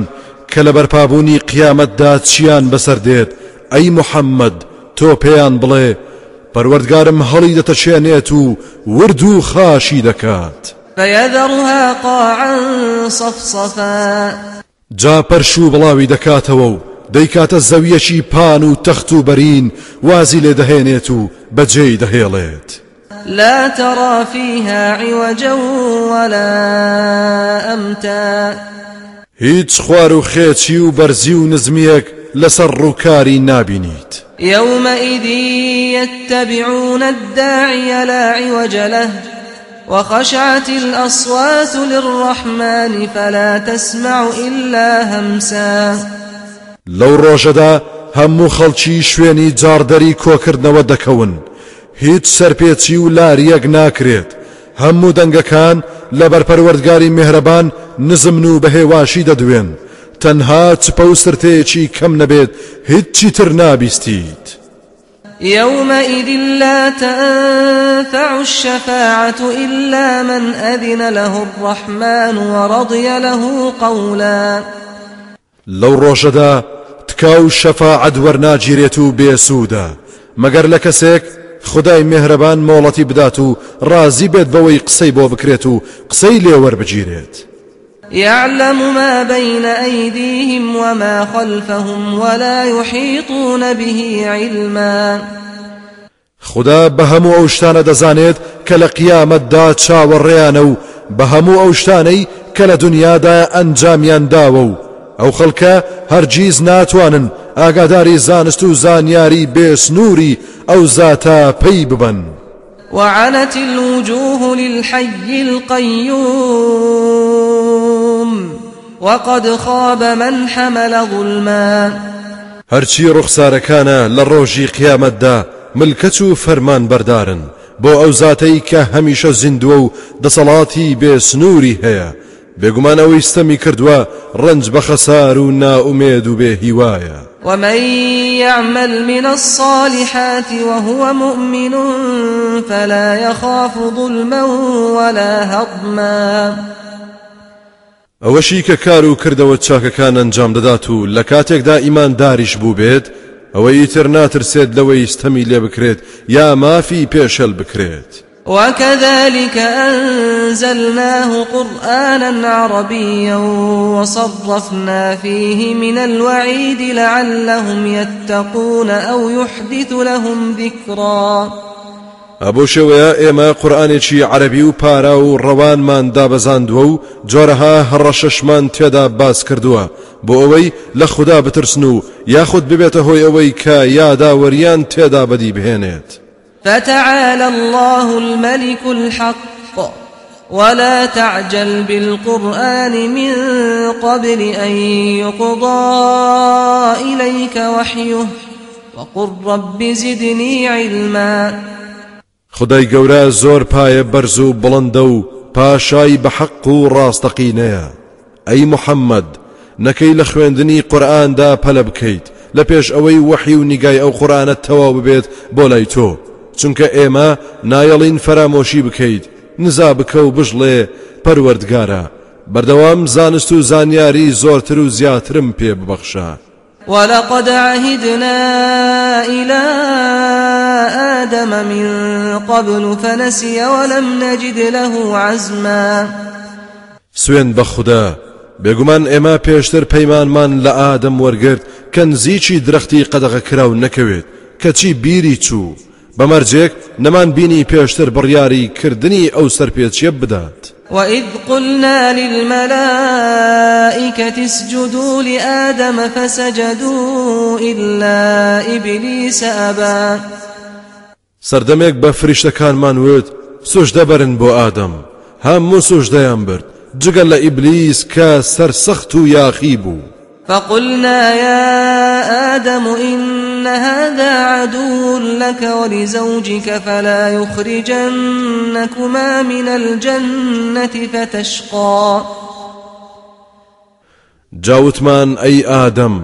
کە لە بەرپابوونی قیامەتدا چیان بەسەر دێت؟ ئەی محەممەد تۆ پێیان بڵێ پەروەردگارم هەڵی دەتەچێنێت و ورد و خاشی دەکات. فيذرها قاعا صفصفا. جا پەرش و بڵاوی دەکاتەوە و دەیکاتە زەویەکی پان و تەخت و بەرین وازی لێ دەهێنێت و بەجێی دەهێڵێت. لا ترى فيها عوجا ولا أمتا. هیچ خوار و خێچی و بەرزی و نزمیەک لەسەر ڕووکاری نابینیت. يومئذ يتبعون الداعي لا عوج له. وخشعت الأصوات للرحمن فلا تسمع إلا همسا. لەو ڕۆژەدا هەموو خەڵکی شوێنی جاردەری کۆکردنەوە دەکەون. هیچ سەرپێچی و لاریەک ناکرێت. هەموو دەنگەکان لە بەرپەروەردگاری میهرەبان نزمن و بەهێواشی دەدوێن. تەنها چپە و سرتەیەکی کەم نەبێت هیچی تر نابیستیت. يومئذ لا تنفع الشفاعة إلا من أذن له الرحمن ورضي له قولا. لو ڕۆژەدا تکاو شەفاعەت وەرناگیرێت و بێسوودە مەگەر لە کەسێک خدای مهرەبان مۆڵەتی بدات و ڕازی بێت بەوەی قسەی بۆ بکرێت و قسەی لێوەربگیرێت يعلم ما بين أيديهم وما خلفهم ولا يحيطون به علما. خدا بە هەموو ئەو شتانە دەزانێت کە لە قیامەتدا چاوەڕێیانە و بە هەموو ئەو شتانەی کە لە دنیادا ئەنجامیان داوە و ئەو خەڵکە هەرگیز ناتوانن ئاگاداری زانست و زانیاری بێسنووری ئەو زاتە پەی ببن. وعنت الوجوه للحي القيوم. وقد خاب من حمل ظلما. هەرچی ڕوخسارەکانە لە ڕۆژی قیامەتدا ملکەچ و فەرمان بەردارن بۆ ئەو زاتەی کە هەمیشە زیندووە و دەسەڵاتی بێسنووری هەیە. بێگومانەوەی ستەمی کردووە ڕنج بە خەسار و ناومێد و بێ هیوایە. ومن يعمل من الصالحات وهو مؤمن فلا يخاف ظلما ولا هضما. ئەوەشی کە کار و کردەوە چاکەکان ئەنجام دەدات و لە کاتێکدا ئیمان داریش بوو بێت ئەوەی ئیتر ناترسێت لەوەی ستەمی لێ بکرێت یا مافی پێشەل بکرێت. وكذلك أنزلناه قرآنا عربيا وصرفنا فيه من الوعيد لعلهم يتقون أو يحدث لهم ذكرا ئەبۆ شێوەیە ئێمە قورآانێکی عەربی و پارا و ڕەوانمان دابەزاندووە و جۆرەها هەڕەشەشمان تێدا باس کردووە بۆ ئەوەی لە خوددا بترسن و یاخود ببێتە هۆی ئەوەی کە یاداوەریان تێدا بەدی بهێنێت فتعالى الله الملك الحق ولا تعجل بالقرآن من قبل أن يقضى إليك وحيه وقل رب زدني علما. خدای گەورە زۆر پایە بەرز و بڵندە و پاشای بە حەق و ڕاستەقینەیە. ئەی محەممەد نەکەی لە خوێندنی قورآاندا پەلە بکەیت. لە پێش ئەوەی وەحی و نیگای ئەو قورآانە تەواو ببێت بۆ لای تۆ. چونکە ئێمە نایەڵین فەرامۆشی بکەیت. نزا بکە و بڵێ پەروەردگارا. بەردەوام زانست و زانیاری زۆرتر و زیاترم پێ ببەخشە ولقد عهدنا إلى آدم من قبل فنسي ولم نجد له عزما. سوێند بە خودا بێگومان ئێمە پێشتر پەیمانمان لە ئادەم وەرگرت کە نزیکی درەختی قەدەغە کراو نەکەوێت کەچی بیری چوو؟ بەمەرجێک نەمان بینی پێشتر بڕیاری کردنی ئەو سەرپێچیە بدات. وإذ قلنا للملائكة اسجدوا لآدم فسجدوا إلا إبليس أبا سەردەمێک بە فریشتەکانمان وت سوشدە بەرن بۆ ئادەم. هەموو سوشدەیان برد. جگەل لە ئیبلیس کە سەرسەخت و یاخی بوو. فقلنا يا آدم إن هذا عدو لك ولزوجك فلا يخرجنكما من الجنة فتشقى. جاوتمان أي آدم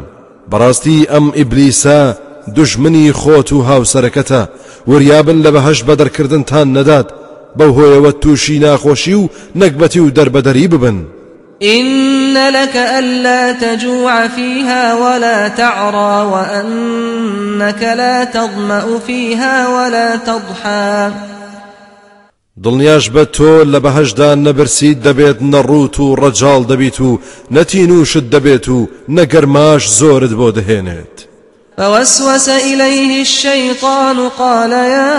براستي أم إبليسا دژمنی خۆت و هاوسەرەکەتە وریابن لە بەهەش بەدەرکردنتان نەدات بەو هۆیەوە تووشی ناخۆشی و نەکبەتی و دەربەدەری ببن. إن لك ألا تجوع فيها ولا تعرى وأنك لا تظمأ فيها ولا تضحى دڵنیاش بە تۆ لە بەهشدا نەبرسیت دەبێت نەڕوت و ڕەجاڵ دەبیت و نەتینوشت دەبێت و نەگەرماش زۆرت بۆ دەهێنێت. فوسوس إليه الشيطان قال يا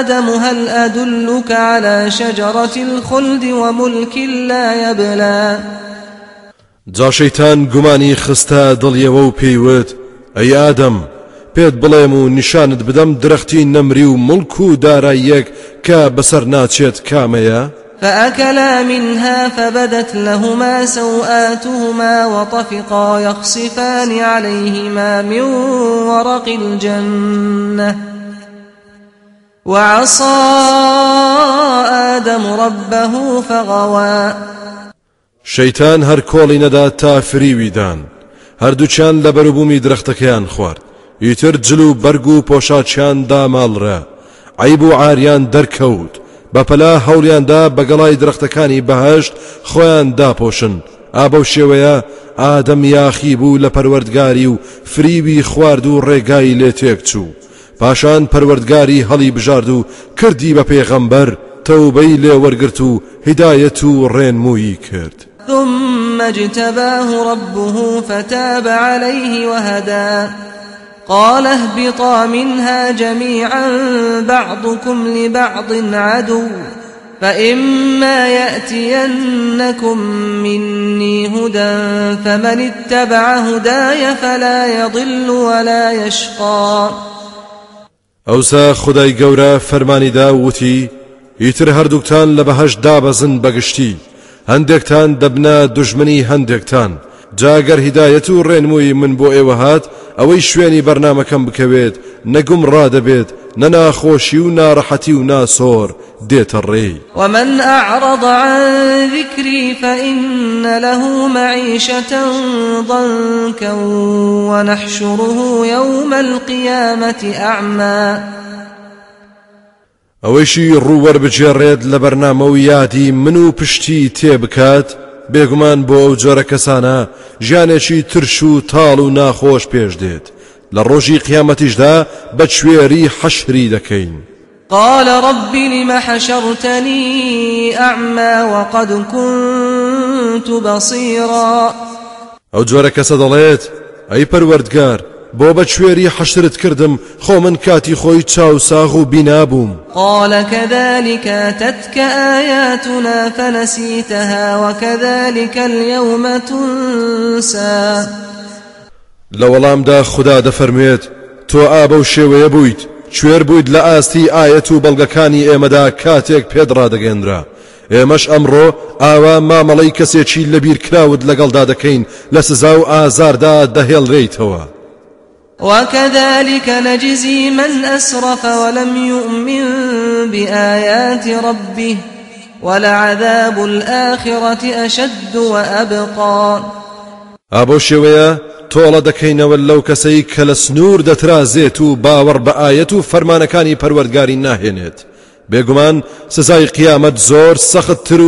آدم هل أدلك على شجرة الخلد وملك لا يبلى جا شەیتان گومانی خستە دڵیەوە و پێیوت ئەی ئادەم پێت بڵێم و نیشانت بدەم درەختی نەمری و مڵک و داراییەک کە بەسەر؟ فأكلا منها فبدت لهما سوآتهما وطفقا يخصفان عليهما من ورق الجنة. وعصى آدم ربه فغوى. شەیتان هەر کۆڵی نەدا تا فریویدان هەردووچیان لە بەروبوومی درەختەکەیان خوارد. ئیتر جل و بەرگ و پۆشاچیان داماڵڕە عیب و عاریان دەرکەوت. بەپەلا هەولیاندا بەگەڵای درەختەکانی بەهشت خۆیان داپۆشن. ئابە شێوەیە ئادەم یاخی بوو لە پەروەردگاری و فریوی خوارد و ڕێگای لێ تێک چوو. پاشان پەروەردگاری هەڵی بژارد و کردی بە پێغەمبەر تەوبەی لێ وەرگرت و هیدایەت و ڕێنمویی کرد. ثم اجتباه ربه فتاب عليه وهدى. قال اهبطا منها جميعا بعضكم لبعض عدو فإما يأتينكم مني هدى فمن اتبع هداي فلا يضل ولا يشقى. ئەوسا خدای گەورە فەرمانیدا وتی ئیتر هەردووکتان لە بەهەش دابەزن بەگشتی هەندێکتان دەبنە دژمنی هەندێکتان. جاگەر هیدایەت و ڕێنمووی من بۆ ئێوە هات ئەوەی شوێنی بەرنمەکەم بکەوێت نەگوم ڕادەبێت نەناخۆشی و ناڕەحەتی و ناسۆر دێتە ڕێی. ومن أعرض عن ذكري فإن له معيشة ضنكا ونحشره يوم القيامة أعمى. ئەوەیشی ڕووەەر بجێڕێت لە بەرنامە و یادی من و پشتی تێبکات بێگومان بۆ ئەو جۆرە کەسانە ژیانێکی ترش و تاڵ و ناخۆش پێش دێت. لە ڕۆژی قیامەتیشدا بە کوێری حەشری دەکەین. قال رب لم حشرتني أعمى وقد كنت بصيرا. جۆرە کەسە دەڵێت ئەی پەروەردگار بۆ بە کوێری حەشرت کردم خۆ من کاتی خۆی چاو ساغ و بینابووم قال كذلك أتتك آياتنا فنسيتها وكذلك اليوم تنسى. لە وەڵامدا خوددا دەفەرموێت تۆ ئابە و شێوەیە بوویت کوێر بوویت لە ئاستی ئاەت و بەڵگەکانی ئێمەدا کاتێک پێدڕا دەگەێنرا ئێمەش ئەمڕۆ ئاوا مامەڵی کەسێکی لەبیر کراوت لەگەڵدا دەکەین لە سزا و ئازاردا دەهێڵڕێیتەوە وكذلك نجزي من أسرف ولم يؤمن بآيات ربه ولعذاب الآخرة أشد وأبقى. ئابۆ شێوەیە تۆڵە دەکەینەوە لەو کەسەی کە لە سنوور دەترازێت و باوەڕ بە ئاەت و فەرمانەکانی پەروەردگاری ناهێنێت بێگومان سزای قیامەت زۆر سەختتر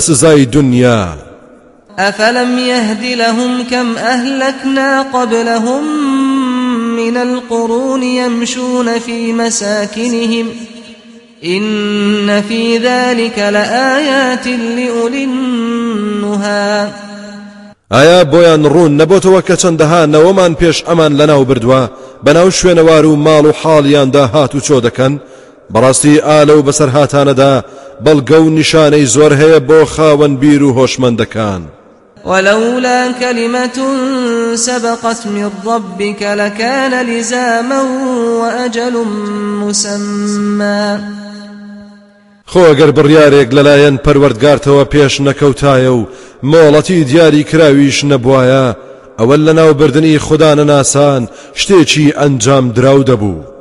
سزای دنیا أفلم يهد لهم كم أهلكنا قبلهم من القرون يمشون في مساكنهم إن في ذلك لآيات لأولي النهى. ئایا بۆیان ڕوون نەبۆتەوە کە چەندەها نەوەمان پێش ئەمان لەناو بردووە؟ بەناو شوێنەوار و ماڵ و حاڵیاندا هات و چۆ دەکەن؟ بەڕاستی ئالە و بەسەر هاتانەدا بەڵگە و نیشانەی زۆر هەیە بۆ خاوەن بیر و هۆشمەندەکان. ولولا كلمة سبقت من ربك لكان لزاما وأجل مسمى. خۆ ئەگەر بڕیارێک لەلایەن پەروەردگارتەوە پێش نەکەوتایە و مۆڵەتی دیاری کراویش نەبوایە ئەوە لە ناوبردننی خوددانە ناسان شتێکی ئەنجام دراو دەبوو.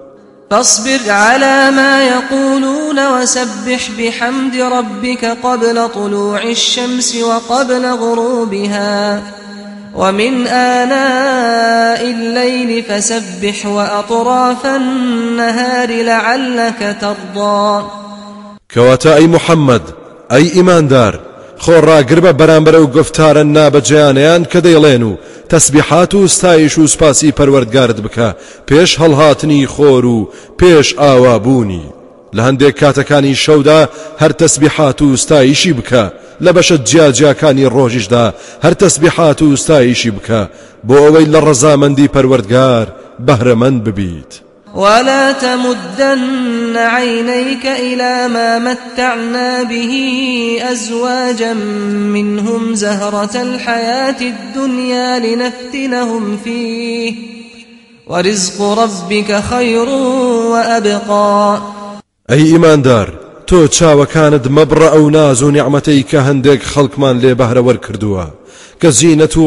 فاصبر على ما يقولون وسبح بحمد ربك قبل طلوع الشمس وقبل غروبها. ومن آناء الليل فسبح وأطراف النهار لعلك ترضى. کەواتە ئەی محەممەد ئەی ئیماندار خۆڕاگر بە بەرامبەرە و گفتارە نابەجیانیان کە دەیڵێن و تەسبیحات و ستایش و سپاسی پەروەردگارت بکە. پێش هەڵهاتنی خۆر و پێش ئاوابوونی. لە هەندێک کاتەکانی شەودا هەر تەسبیحات و ستایشی بکە. لە بەشە جیاجیاکانی ڕۆژیشدا هەر تەسبیحات و ستایشی بکە. بۆ ئەوەی لە ڕەزامەندی پەروەردگار بەهرەمەند ببیت. ولا تمدن عينيك إلى ما متعنا به أزواجا منهم زهرة الحياة الدنيا لنفتنهم فيه. ورزق ربك خير وأبقى. أي إيمان دار تۆ چاوەکانت مەبڕە ئەو ناز و نیعممەتەی کە هەندێک خەڵکمان لێ بەهرەوە کردووە کە زیینەت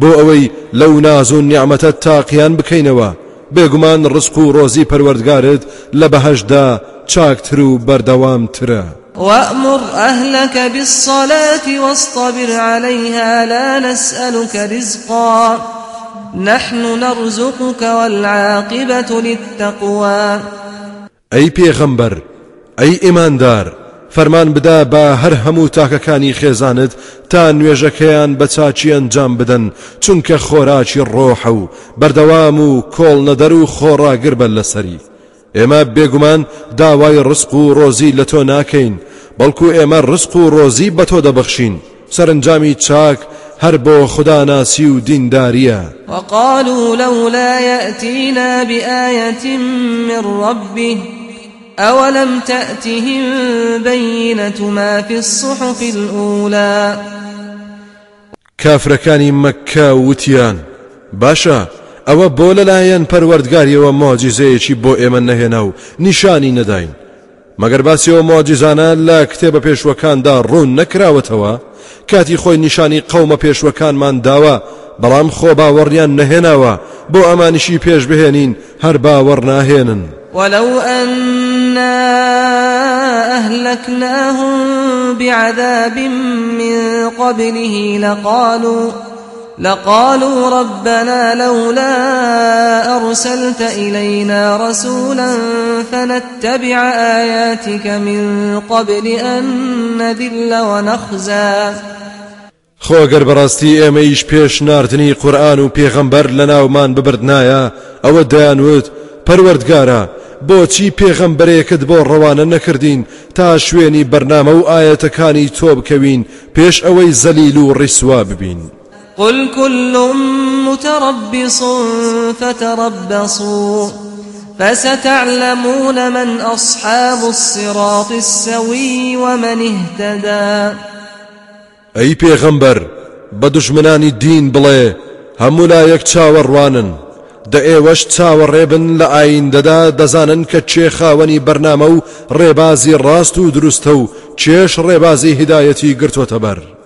بۆ ئەوەی لەو ناز و نیعممەتە تاقییان بکەینەوە. بێگومان ڕسق و ڕۆزی پەروەردگارت لە بەهشدا چاکتر و بەردەوامترە وأمر أهلك بالصلاة واصطبر عليها لا نسألك رزقا. نحن نرزقك والعاقبة للتقوى. أي پیغمبر أي إيماندار فەرمان بدا بە هەر هەموو تاکەکانی خێزانت تا نوێژەکەیان بە چاچی ئەنجام بدەن چونکە خۆراکی ڕۆحە و بەردەوام و کۆڵ نەدەر و خۆڕاگر بە لەسەری. ئێمە بێگومان داوای ڕسق و ڕۆزی لە تۆ ناکەین بەڵکو ئێمە ڕسق و ڕۆزی بە تۆ دەبەخشین. سەرنجامی چاک هەر بۆ خدا ناسی و دینداریە. وقالوا لولا يأتينا بآية من ربه أولم تأتهم بينة ما في الصحف الأولى؟ کافرەکانی مەکە وتیان. باشە ئەوە بۆ لەلایەن پەروەردگاریەوە مۆجیزەیەکی بۆ ئێمە نەهێنا و نیشانی نەداین. مەگەر باسیەوە مۆجیزانە لە کتێبە پێشوەکاندا ڕوون نەکراوەتەوە کاتی خۆی نیشانی قەومە پێشوەکانمان داوە بەڵام خۆ باوەڕیان نەهێناوە بۆ ئەمانیشی پێش بهێنین هەر باوەڕ ناهێنن. ولو أهلكناهم بعذاب من قبله لقالوا لقالوا ربنا لولا أرسلت إلينا رسولا فنتبع آياتك من قبل أن نذل ونخزى. خۆگەر بەڕاستی ئێمەیش پێش نردنی قورآن و پێغەمبەر لە ناومان ببردنایە ئەوە دەیانوت پەروەردگارە بۆچی پێغەمبەرێکت بۆ ڕەوانە نەکردین؟ تا شوێنی بەرنامە و ئاەتەکانی تۆ بکەوین پێش ئەوەی زەلیل و ڕیسوا ببین. قل كل متربص فتربصوا فستعلمون من أصحاب الصراط السوي ومن اهتدى. أي پیغمبر بدشمناني الدين بڵێ هەموو لا یەک چاوەڕوانن. دە ئێوەش چاوەڕێبن لە ئایندەدا دەزانن کە چێ خاوەنی بەرنامە و ڕێبازی ڕاست و دروستە و چێش ڕێبازی هدایەتی گرتوۆتە بەر.